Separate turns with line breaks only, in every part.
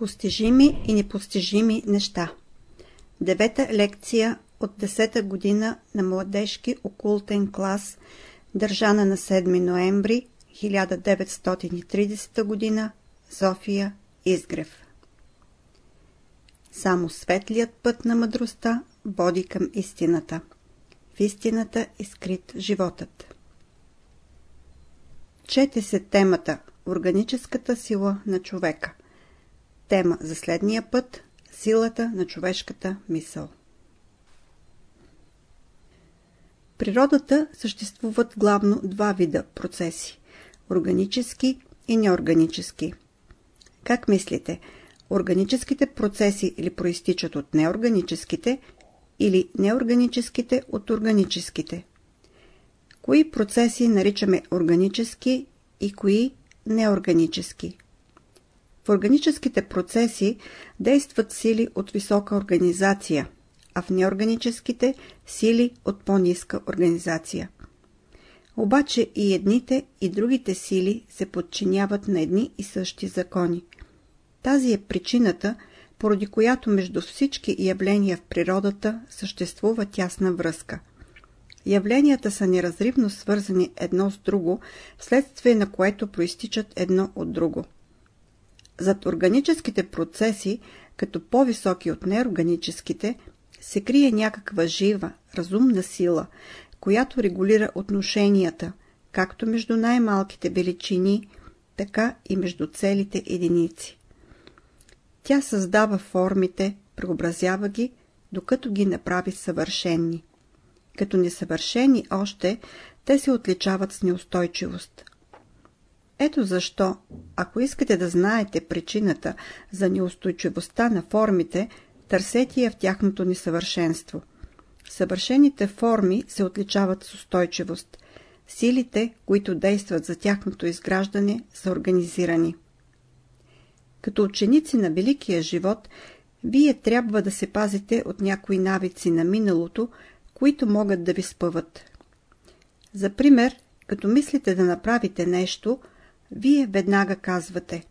Постижими и непостижими неща Девета лекция от 10-та година на младежки окултен клас, държана на 7 ноември 1930 година, София, Изгрев. Само светлият път на мъдростта води към истината. В истината е скрит животът. Чете се темата Органическата сила на човека. Тема за следния път Силата на човешката мисъл. природата съществуват главно два вида процеси – органически и неорганически. Как мислите, органическите процеси или проистичат от неорганическите или неорганическите от органическите? Кои процеси наричаме органически и кои неорганически? В органическите процеси действат сили от висока организация, а в неорганическите сили от по-ниска организация. Обаче и едните и другите сили се подчиняват на едни и същи закони. Тази е причината, поради която между всички явления в природата съществува тясна връзка. Явленията са неразривно свързани едно с друго, вследствие на което проистичат едно от друго. Зад органическите процеси, като по-високи от неорганическите, се крие някаква жива, разумна сила, която регулира отношенията, както между най-малките величини, така и между целите единици. Тя създава формите, преобразява ги, докато ги направи съвършенни. Като несъвършени още, те се отличават с неустойчивост. Ето защо, ако искате да знаете причината за неустойчивостта на формите, търсете я в тяхното несъвършенство. Съвършените форми се отличават с устойчивост. Силите, които действат за тяхното изграждане, са организирани. Като ученици на Великия живот, вие трябва да се пазите от някои навици на миналото, които могат да ви спъват. За пример, като мислите да направите нещо, вие веднага казвате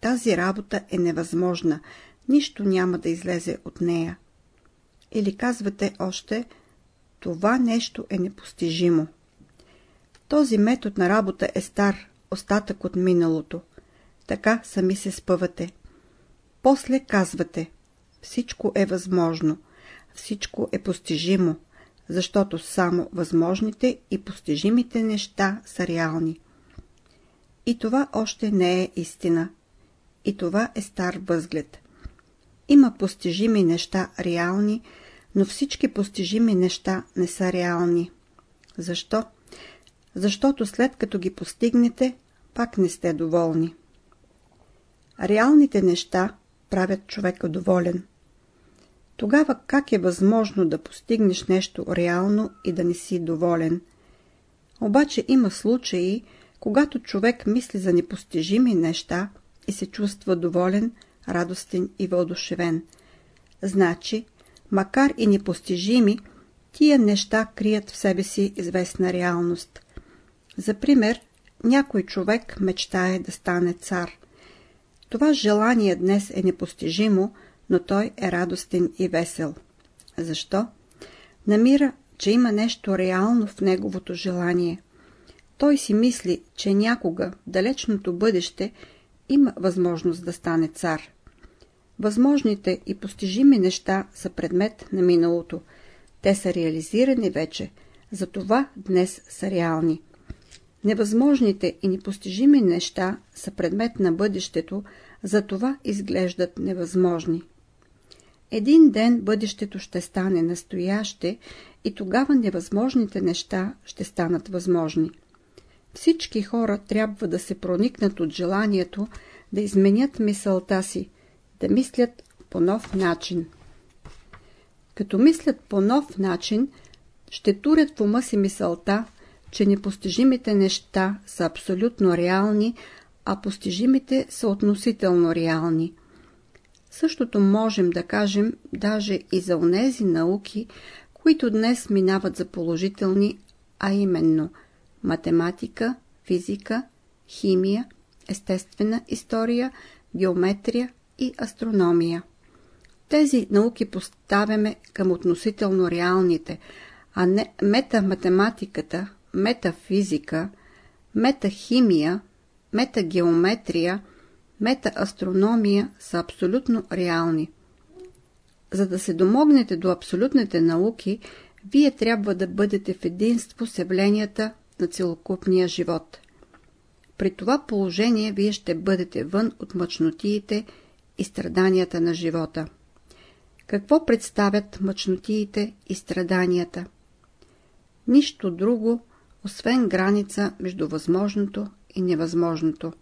тази работа е невъзможна, нищо няма да излезе от нея. Или казвате още това нещо е непостижимо. Този метод на работа е стар, остатък от миналото. Така сами се спъвате. После казвате всичко е възможно, всичко е постижимо, защото само възможните и постижимите неща са реални. И това още не е истина. И това е стар възглед. Има постижими неща реални, но всички постижими неща не са реални. Защо? Защото след като ги постигнете, пак не сте доволни. Реалните неща правят човека доволен. Тогава как е възможно да постигнеш нещо реално и да не си доволен? Обаче има случаи, когато човек мисли за непостижими неща и се чувства доволен, радостен и въодушевен. Значи, макар и непостижими, тия неща крият в себе си известна реалност. За пример, някой човек мечтае да стане цар. Това желание днес е непостижимо, но той е радостен и весел. Защо? Намира, че има нещо реално в неговото желание. Той си мисли, че някога, в далечното бъдеще, има възможност да стане цар. Възможните и постижими неща са предмет на миналото. Те са реализирани вече, затова днес са реални. Невъзможните и непостижими неща са предмет на бъдещето, затова изглеждат невъзможни. Един ден бъдещето ще стане настояще и тогава невъзможните неща ще станат възможни. Всички хора трябва да се проникнат от желанието да изменят мисълта си, да мислят по нов начин. Като мислят по нов начин, ще турят в ума си мисълта, че непостижимите неща са абсолютно реални, а постижимите са относително реални. Същото можем да кажем даже и за онези науки, които днес минават за положителни, а именно математика, физика, химия, естествена история, геометрия, и астрономия. Тези науки поставяме към относително реалните, а не метаматематиката, метафизика, метахимия, метагеометрия, метаастрономия са абсолютно реални. За да се домогнете до абсолютните науки, вие трябва да бъдете в единство с явленията на целокупния живот. При това положение вие ще бъдете вън от мъчнотиите и страданията на живота. Какво представят мъчнотиите и страданията? Нищо друго, освен граница между възможното и невъзможното.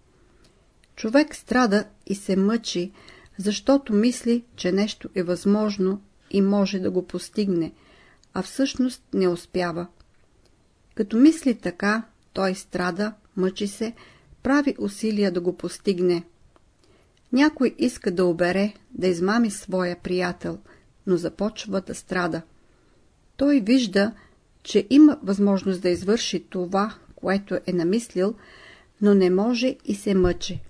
Човек страда и се мъчи, защото мисли, че нещо е възможно и може да го постигне, а всъщност не успява. Като мисли така, той страда, мъчи се, прави усилия да го постигне. Някой иска да обере, да измами своя приятел, но започва да страда. Той вижда, че има възможност да извърши това, което е намислил, но не може и се мъчи.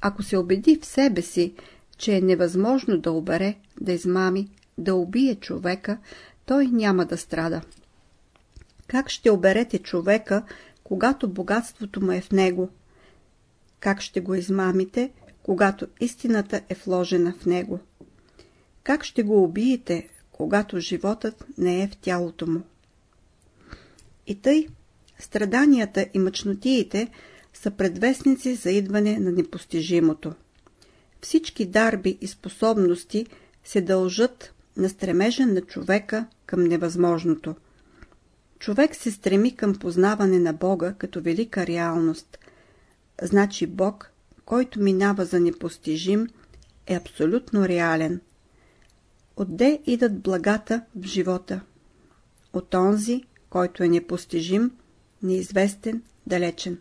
Ако се убеди в себе си, че е невъзможно да обере, да измами, да убие човека, той няма да страда. Как ще оберете човека, когато богатството му е в него? Как ще го измамите, когато истината е вложена в него? Как ще го убиете, когато животът не е в тялото му? И тъй, страданията и мъчнотиите са предвестници за идване на непостижимото. Всички дарби и способности се дължат на стремежа на човека към невъзможното. Човек се стреми към познаване на Бога като велика реалност. Значи Бог, който минава за непостижим, е абсолютно реален. Отде идат благата в живота? От онзи, който е непостижим, неизвестен, далечен.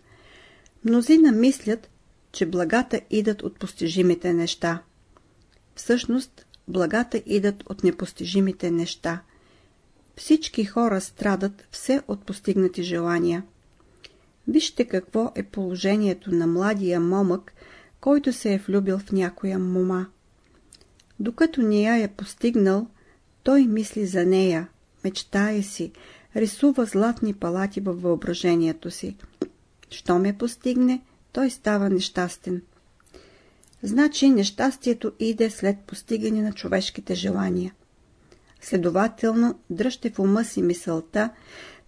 Мнозина мислят, че благата идат от постижимите неща. Всъщност, благата идат от непостижимите неща. Всички хора страдат все от постигнати желания. Вижте какво е положението на младия момък, който се е влюбил в някоя мома. Докато не е постигнал, той мисли за нея, мечтае си, рисува златни палати във въображението си. Що ме постигне, той става нещастен. Значи нещастието иде след постигане на човешките желания. Следователно, дръжте в ума си мисълта,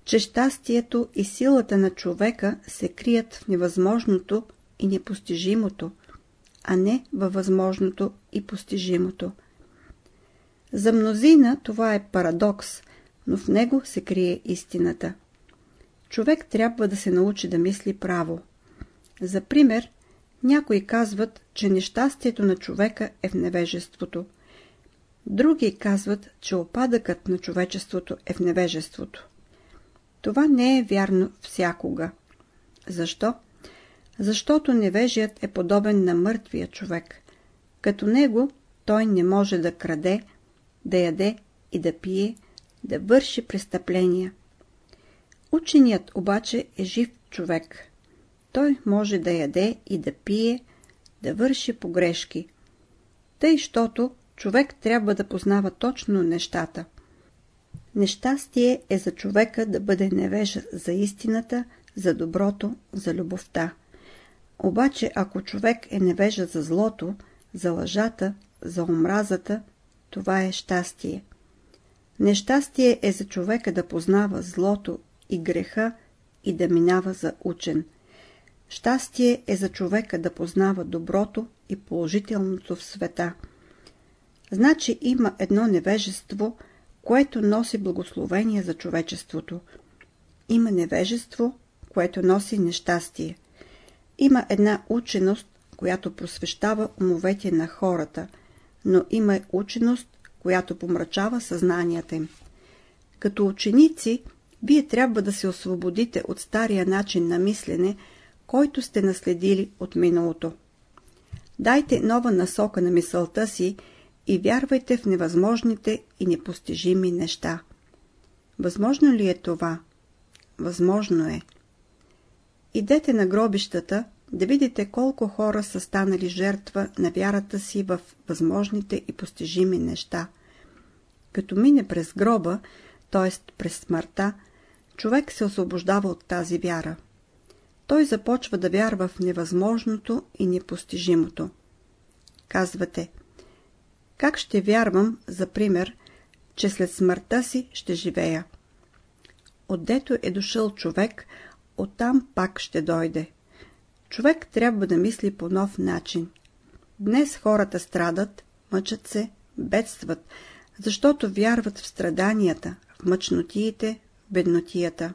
че щастието и силата на човека се крият в невъзможното и непостижимото, а не във възможното и постижимото. За мнозина това е парадокс, но в него се крие истината. Човек трябва да се научи да мисли право. За пример, някои казват, че нещастието на човека е в невежеството. Други казват, че опадъкът на човечеството е в невежеството. Това не е вярно всякога. Защо? Защото невежият е подобен на мъртвия човек. Като него той не може да краде, да яде и да пие, да върши престъпления. Ученият обаче е жив човек. Той може да яде и да пие, да върши погрешки. Тъй, щото човек трябва да познава точно нещата. Нещастие е за човека да бъде невежа за истината, за доброто, за любовта. Обаче, ако човек е невежа за злото, за лъжата, за омразата, това е щастие. Нещастие е за човека да познава злото и греха и да минава за учен. Щастие е за човека да познава доброто и положителното в света. Значи има едно невежество, което носи благословение за човечеството. Има невежество, което носи нещастие. Има една ученост, която просвещава умовете на хората, но има ученост, която помрачава съзнанията им. Като ученици, вие трябва да се освободите от стария начин на мислене, който сте наследили от миналото. Дайте нова насока на мисълта си и вярвайте в невъзможните и непостижими неща. Възможно ли е това? Възможно е. Идете на гробищата да видите колко хора са станали жертва на вярата си в възможните и постижими неща. Като мине през гроба, т.е. през смъртта, човек се освобождава от тази вяра. Той започва да вярва в невъзможното и непостижимото. Казвате, как ще вярвам, за пример, че след смъртта си ще живея? Отдето е дошъл човек, оттам пак ще дойде. Човек трябва да мисли по нов начин. Днес хората страдат, мъчат се, бедстват, защото вярват в страданията, в мъчнотиите, в беднотията.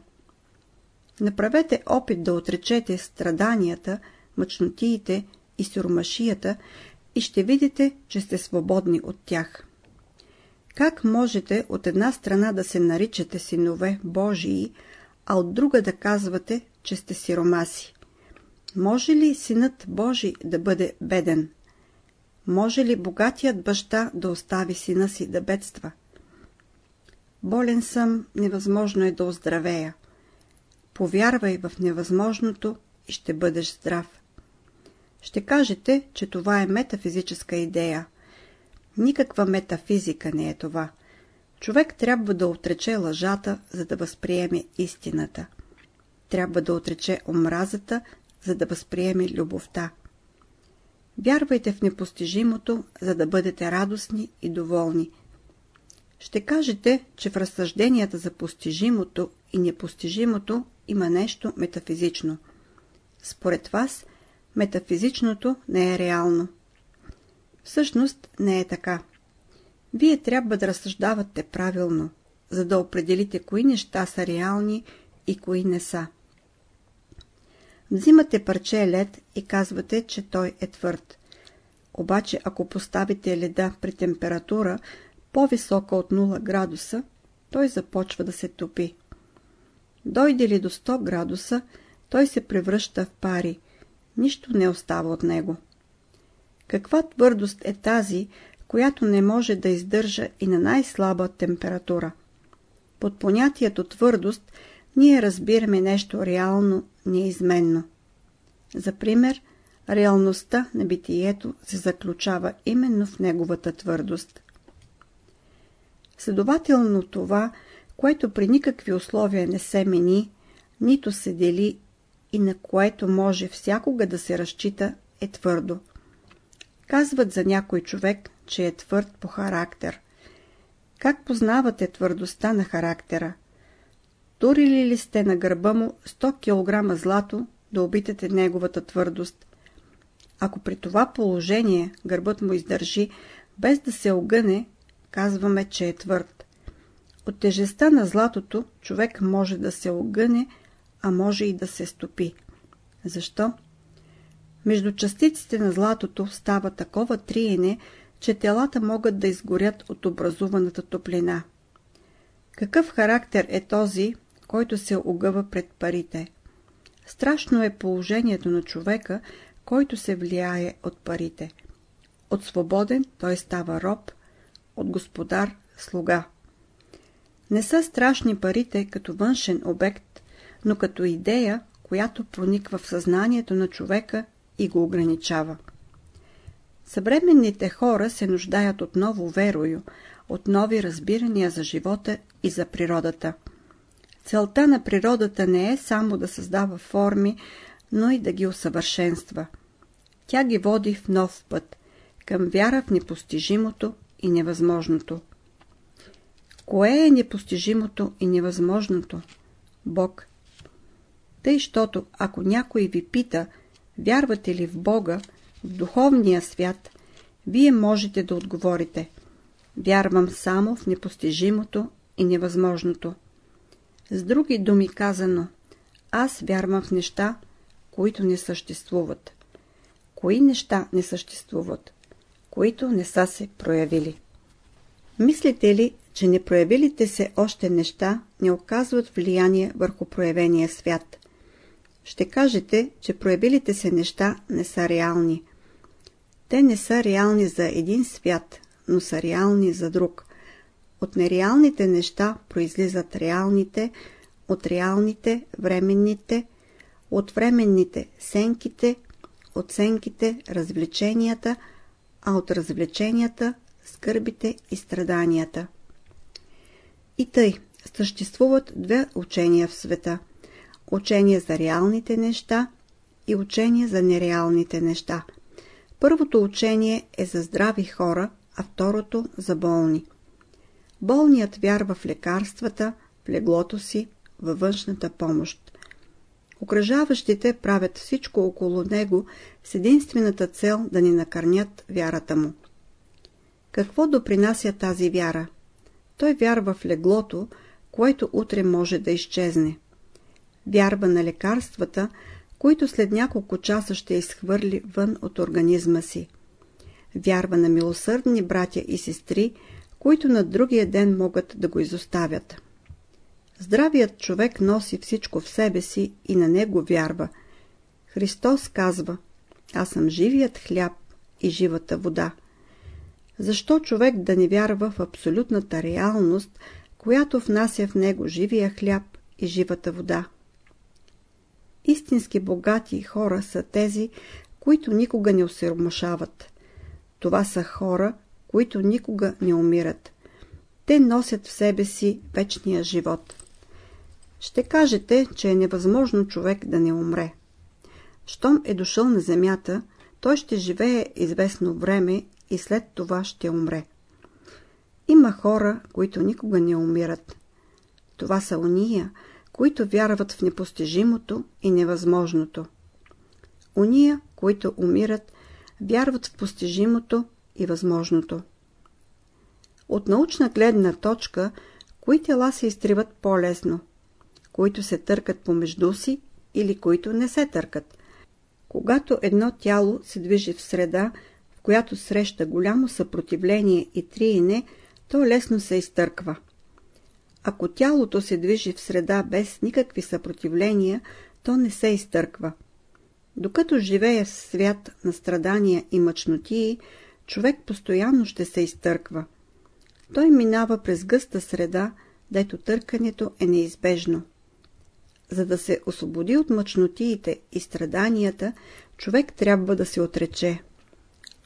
Направете опит да отречете страданията, мъчнотиите и сиромашията и ще видите, че сте свободни от тях. Как можете от една страна да се наричате синове Божии, а от друга да казвате, че сте сиромаси? Може ли синът Божий да бъде беден? Може ли богатият баща да остави сина си да бедства? Болен съм, невъзможно е да оздравея. Повярвай в невъзможното и ще бъдеш здрав. Ще кажете, че това е метафизическа идея. Никаква метафизика не е това. Човек трябва да отрече лъжата, за да възприеме истината. Трябва да отрече омразата, за да възприеме любовта. Вярвайте в непостижимото, за да бъдете радостни и доволни. Ще кажете, че в разсъжденията за постижимото и непостижимото има нещо метафизично. Според вас, метафизичното не е реално. Всъщност не е така. Вие трябва да разсъждавате правилно, за да определите кои неща са реални и кои не са. Взимате парче лед и казвате, че той е твърд. Обаче, ако поставите леда при температура по-висока от 0 градуса, той започва да се топи. Дойде ли до 100 градуса, той се превръща в пари. Нищо не остава от него. Каква твърдост е тази, която не може да издържа и на най-слаба температура? Под понятието твърдост ние разбираме нещо реално, неизменно. За пример, реалността на битието се заключава именно в неговата твърдост. Следователно това, което при никакви условия не се мени, нито се дели и на което може всякога да се разчита, е твърдо. Казват за някой човек, че е твърд по характер. Как познавате твърдостта на характера? Турили ли сте на гърба му 100 кг злато да обитате неговата твърдост? Ако при това положение гърбът му издържи, без да се огъне, казваме, че е твърд. От тежестта на златото човек може да се огъне, а може и да се стопи. Защо? Между частиците на златото става такова триене, че телата могат да изгорят от образуваната топлина. Какъв характер е този, който се огъва пред парите? Страшно е положението на човека, който се влияе от парите. От свободен той става роб, от господар – слуга. Не са страшни парите като външен обект, но като идея, която прониква в съзнанието на човека и го ограничава. Съвременните хора се нуждаят от ново верою, от нови разбирания за живота и за природата. Целта на природата не е само да създава форми, но и да ги усъвършенства. Тя ги води в нов път, към вяра в непостижимото и невъзможното. Кое е непостижимото и невъзможното? Бог. Тъй, щото ако някой ви пита, вярвате ли в Бога, в духовния свят, вие можете да отговорите. Вярвам само в непостижимото и невъзможното. С други думи казано, аз вярвам в неща, които не съществуват. Кои неща не съществуват? Които не са се проявили. Мислите ли, че непроявилите се още неща не оказват влияние върху проявения свят? Ще кажете, че проявилите се неща не са реални. Те не са реални за един свят, но са реални за друг. От нереалните неща произлизат реалните, от реалните – временните, от временните сенките, оценките, развлеченията, а от развлеченията скърбите и страданията. И тъй, съществуват две учения в света. Учение за реалните неща и учение за нереалните неща. Първото учение е за здрави хора, а второто за болни. Болният вярва в лекарствата, в леглото си, във външната помощ. Окръжаващите правят всичко около него с единствената цел да ни накърнят вярата му. Какво допринася тази вяра? Той вярва в леглото, което утре може да изчезне. Вярва на лекарствата, които след няколко часа ще изхвърли вън от организма си. Вярва на милосърдни братя и сестри, които на другия ден могат да го изоставят. Здравият човек носи всичко в себе си и на него вярва. Христос казва, аз съм живият хляб и живата вода. Защо човек да не вярва в абсолютната реалност, която внася в него живия хляб и живата вода? Истински богати хора са тези, които никога не осиромашават. Това са хора, които никога не умират. Те носят в себе си вечния живот. Ще кажете, че е невъзможно човек да не умре. Щом е дошъл на земята, той ще живее известно време и след това ще умре. Има хора, които никога не умират. Това са уния, които вярват в непостижимото и невъзможното. Уния, които умират, вярват в постижимото и възможното. От научна гледна точка, кои тела се изтриват по-лесно? Които се търкат помежду си или които не се търкат? Когато едно тяло се движи в среда, в която среща голямо съпротивление и триене, то лесно се изтърква. Ако тялото се движи в среда без никакви съпротивления, то не се изтърква. Докато живее в свят на страдания и мъчнотии, човек постоянно ще се изтърква. Той минава през гъста среда, дето търкането е неизбежно. За да се освободи от мъчнотиите и страданията, човек трябва да се отрече.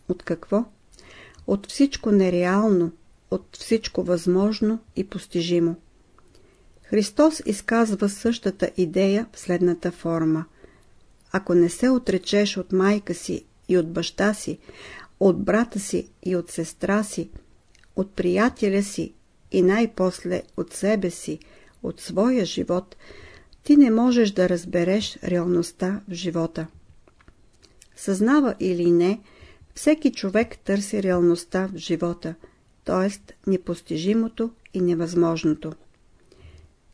От какво? От всичко нереално, от всичко възможно и постижимо. Христос изказва същата идея в следната форма. Ако не се отречеш от майка си и от баща си, от брата си и от сестра си, от приятеля си и най-после от себе си, от своя живот, ти не можеш да разбереш реалността в живота. Съзнава или не, всеки човек търси реалността в живота, т.е. непостижимото и невъзможното.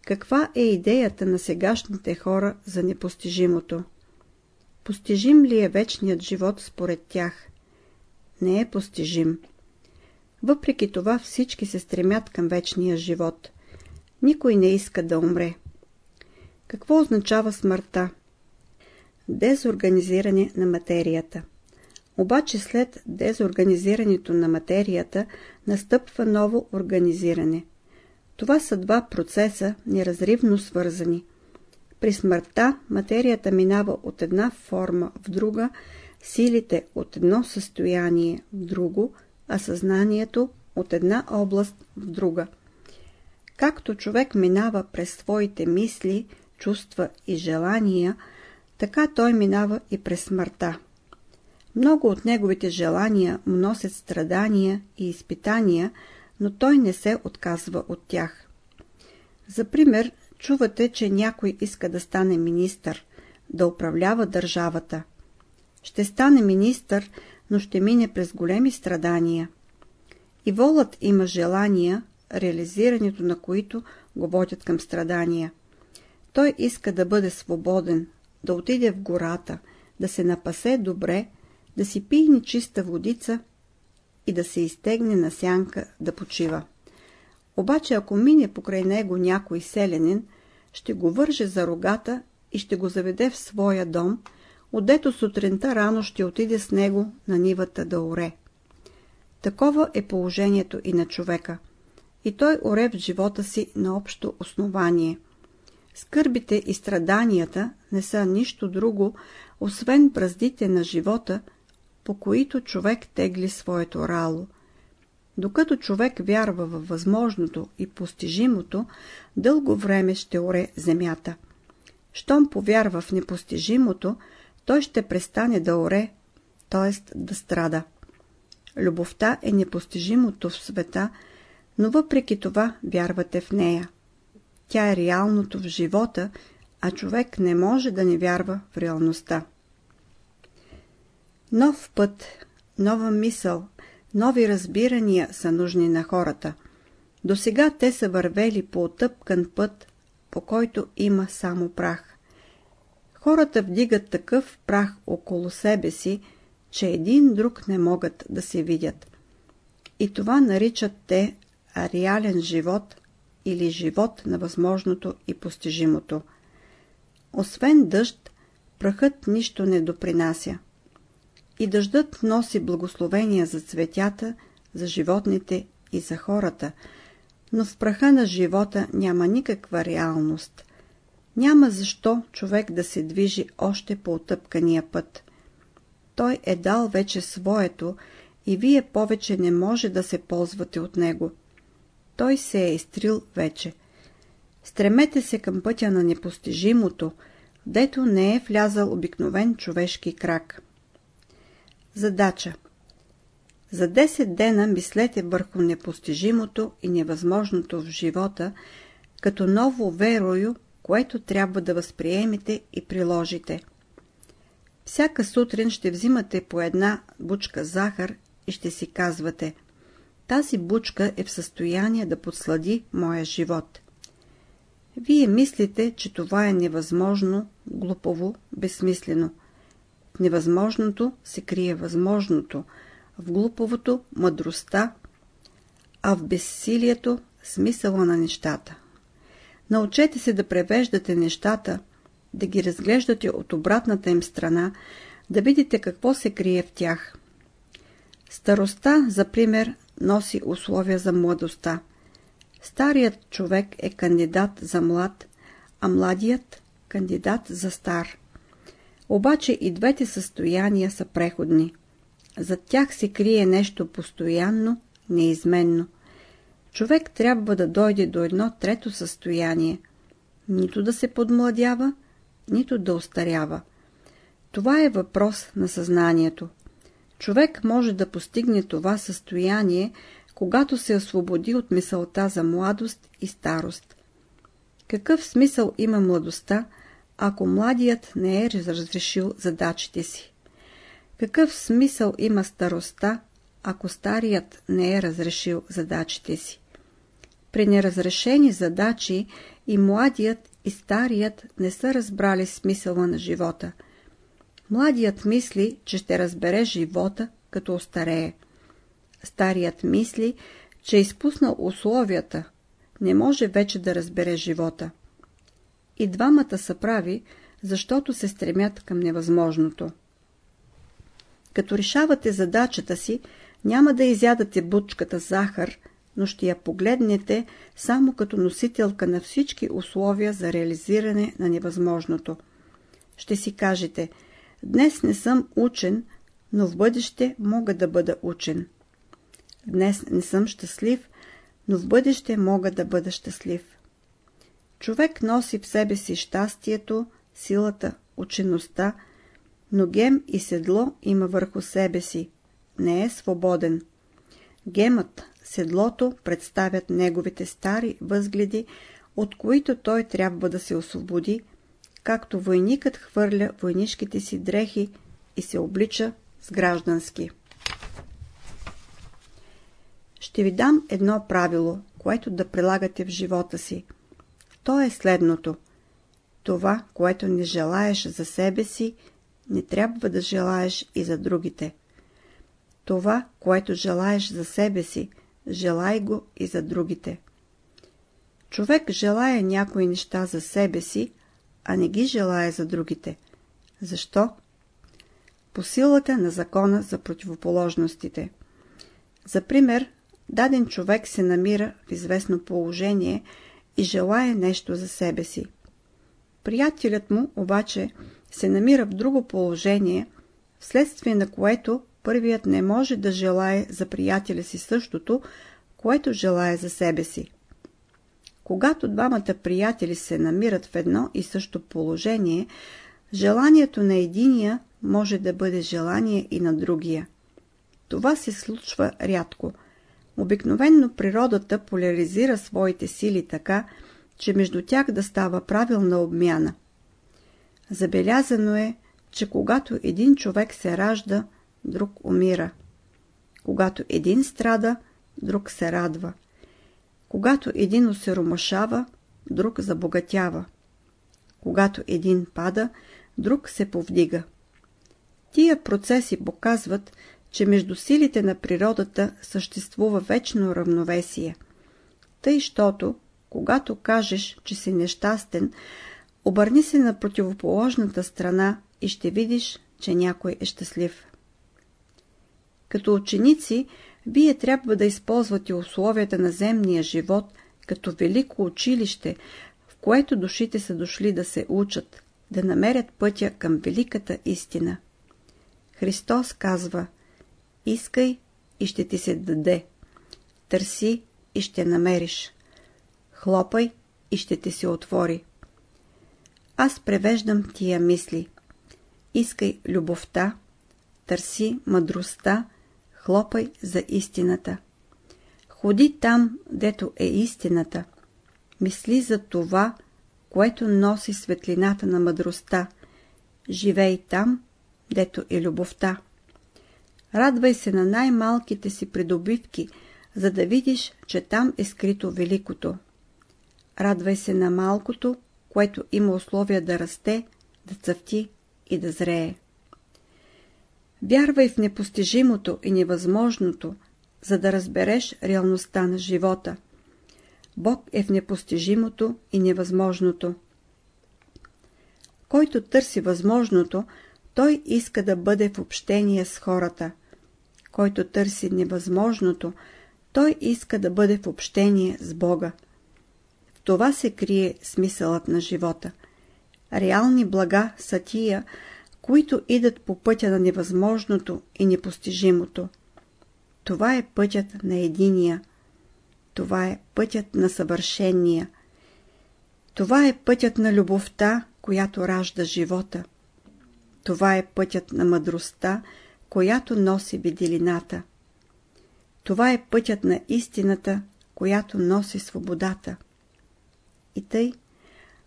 Каква е идеята на сегашните хора за непостижимото? Постижим ли е вечният живот според тях? Не е постижим. Въпреки това всички се стремят към вечния живот. Никой не иска да умре. Какво означава смъртта? Дезорганизиране на материята. Обаче след дезорганизирането на материята настъпва ново организиране. Това са два процеса, неразривно свързани. При смъртта материята минава от една форма в друга, силите от едно състояние в друго, а съзнанието от една област в друга. Както човек минава през своите мисли, чувства и желания, така той минава и през смъртта. Много от неговите желания носят страдания и изпитания, но той не се отказва от тях. За пример, чувате, че някой иска да стане министър, да управлява държавата. Ще стане министър, но ще мине през големи страдания. И волът има желания, реализирането на които го водят към страдания. Той иска да бъде свободен, да отиде в гората, да се напасе добре, да си пие чиста водица и да се изтегне на сянка да почива. Обаче ако мине покрай него някой селянин, ще го върже за рогата и ще го заведе в своя дом, отдето сутринта рано ще отиде с него на нивата да оре. Такова е положението и на човека. И той оре в живота си на общо основание. Скърбите и страданията не са нищо друго, освен браздите на живота, по които човек тегли своето рало. Докато човек вярва във възможното и постижимото, дълго време ще оре земята. Щом повярва в непостижимото, той ще престане да оре, т.е. да страда. Любовта е непостижимото в света, но въпреки това вярвате в нея. Тя е реалното в живота, а човек не може да не вярва в реалността. Нов път, нова мисъл, нови разбирания са нужни на хората. До сега те са вървели по отъпкан път, по който има само прах. Хората вдигат такъв прах около себе си, че един друг не могат да се видят. И това наричат те реален живот или живот на възможното и постижимото. Освен дъжд, прахът нищо не допринася. И дъждът носи благословения за цветята, за животните и за хората, но в праха на живота няма никаква реалност. Няма защо човек да се движи още по отъпкания път. Той е дал вече своето и вие повече не може да се ползвате от него. Той се е изтрил вече. Стремете се към пътя на непостижимото, дето не е влязал обикновен човешки крак. Задача За 10 дена мислете върху непостижимото и невъзможното в живота, като ново верою, което трябва да възприемете и приложите. Всяка сутрин ще взимате по една бучка захар и ще си казвате Тази бучка е в състояние да подслади моя живот. Вие мислите, че това е невъзможно, глупово, безсмислено. Невъзможното се крие възможното, в глуповото – мъдростта, а в безсилието – смисъла на нещата. Научете се да превеждате нещата, да ги разглеждате от обратната им страна, да видите какво се крие в тях. Старостта, за пример, носи условия за младостта. Старият човек е кандидат за млад, а младият – кандидат за стар. Обаче и двете състояния са преходни. За тях се крие нещо постоянно, неизменно. Човек трябва да дойде до едно трето състояние. Нито да се подмладява, нито да остарява. Това е въпрос на съзнанието. Човек може да постигне това състояние, когато се освободи от мисълта за младост и старост. Какъв смисъл има младостта, ако младият не е разрешил задачите си? Какъв смисъл има старостта, ако старият не е разрешил задачите си? При неразрешени задачи и младият и старият не са разбрали смисъла на живота. Младият мисли, че ще разбере живота, като остарее. Старият мисли, че е изпуснал условията, не може вече да разбере живота. И двамата са прави, защото се стремят към невъзможното. Като решавате задачата си, няма да изядате бучката захар, но ще я погледнете само като носителка на всички условия за реализиране на невъзможното. Ще си кажете, днес не съм учен, но в бъдеще мога да бъда учен. Днес не съм щастлив, но в бъдеще мога да бъда щастлив. Човек носи в себе си щастието, силата, учеността, но гем и седло има върху себе си. Не е свободен. Гемът, седлото представят неговите стари възгледи, от които той трябва да се освободи, както войникът хвърля войнишките си дрехи и се облича с граждански. Ще ви дам едно правило, което да прилагате в живота си. То е следното. Това, което не желаеш за себе си, не трябва да желаеш и за другите. Това, което желаеш за себе си, желай го и за другите. Човек желая някои неща за себе си, а не ги желая за другите. Защо? По силата на закона за противоположностите. За пример, даден човек се намира в известно положение и желая нещо за себе си. Приятелят му обаче се намира в друго положение, вследствие на което първият не може да желае за приятеля си същото, което желая за себе си. Когато двамата приятели се намират в едно и също положение, желанието на единия може да бъде желание и на другия. Това се случва рядко. Обикновенно природата поляризира своите сили така, че между тях да става правилна обмяна. Забелязано е, че когато един човек се ражда, друг умира. Когато един страда, друг се радва. Когато един осиромашава, друг забогатява. Когато един пада, друг се повдига. Тия процеси показват, че между силите на природата съществува вечно равновесие. Тъй, щото, когато кажеш, че си нещастен, обърни се на противоположната страна и ще видиш, че някой е щастлив. Като ученици, вие трябва да използвате условията на земния живот като велико училище, в което душите са дошли да се учат, да намерят пътя към великата истина. Христос казва Искай и ще ти се даде. Търси и ще намериш. Хлопай и ще ти се отвори. Аз превеждам тия мисли. Искай любовта, търси мъдростта, хлопай за истината. Ходи там, дето е истината. Мисли за това, което носи светлината на мъдростта. Живей там, дето е любовта. Радвай се на най-малките си придобивки, за да видиш, че там е скрито великото. Радвай се на малкото, което има условия да расте, да цъфти и да зрее. Вярвай в непостижимото и невъзможното, за да разбереш реалността на живота. Бог е в непостижимото и невъзможното. Който търси възможното, той иска да бъде в общение с хората. Който търси невъзможното, той иска да бъде в общение с Бога. В това се крие смисълът на живота. Реални блага са тия, които идат по пътя на невъзможното и непостижимото. Това е пътят на единия. Това е пътят на съвършения. Това е пътят на любовта, която ражда живота. Това е пътят на мъдростта, която носи виделината. Това е пътят на истината, която носи свободата. И тъй,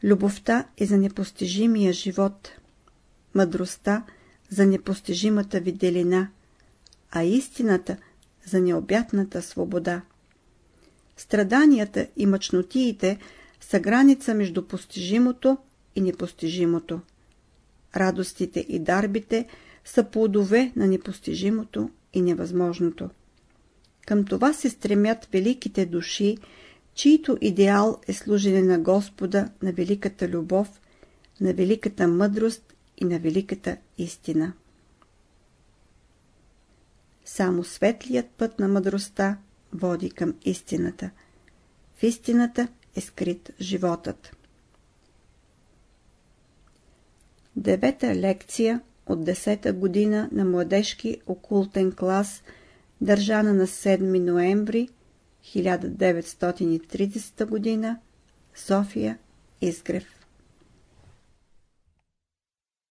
любовта е за непостижимия живот – мъдростта за непостижимата виделина, а истината за необятната свобода. Страданията и мъчнотиите са граница между постижимото и непостижимото. Радостите и дарбите са плодове на непостижимото и невъзможното. Към това се стремят великите души, чието идеал е служене на Господа на великата любов, на великата мъдрост и на великата истина. Само светлият път на мъдростта води към истината. В истината е скрит животът. Девета лекция от 10-та година на младежки окултен клас, държана на 7 ноември 1930 година, София, Изгрев.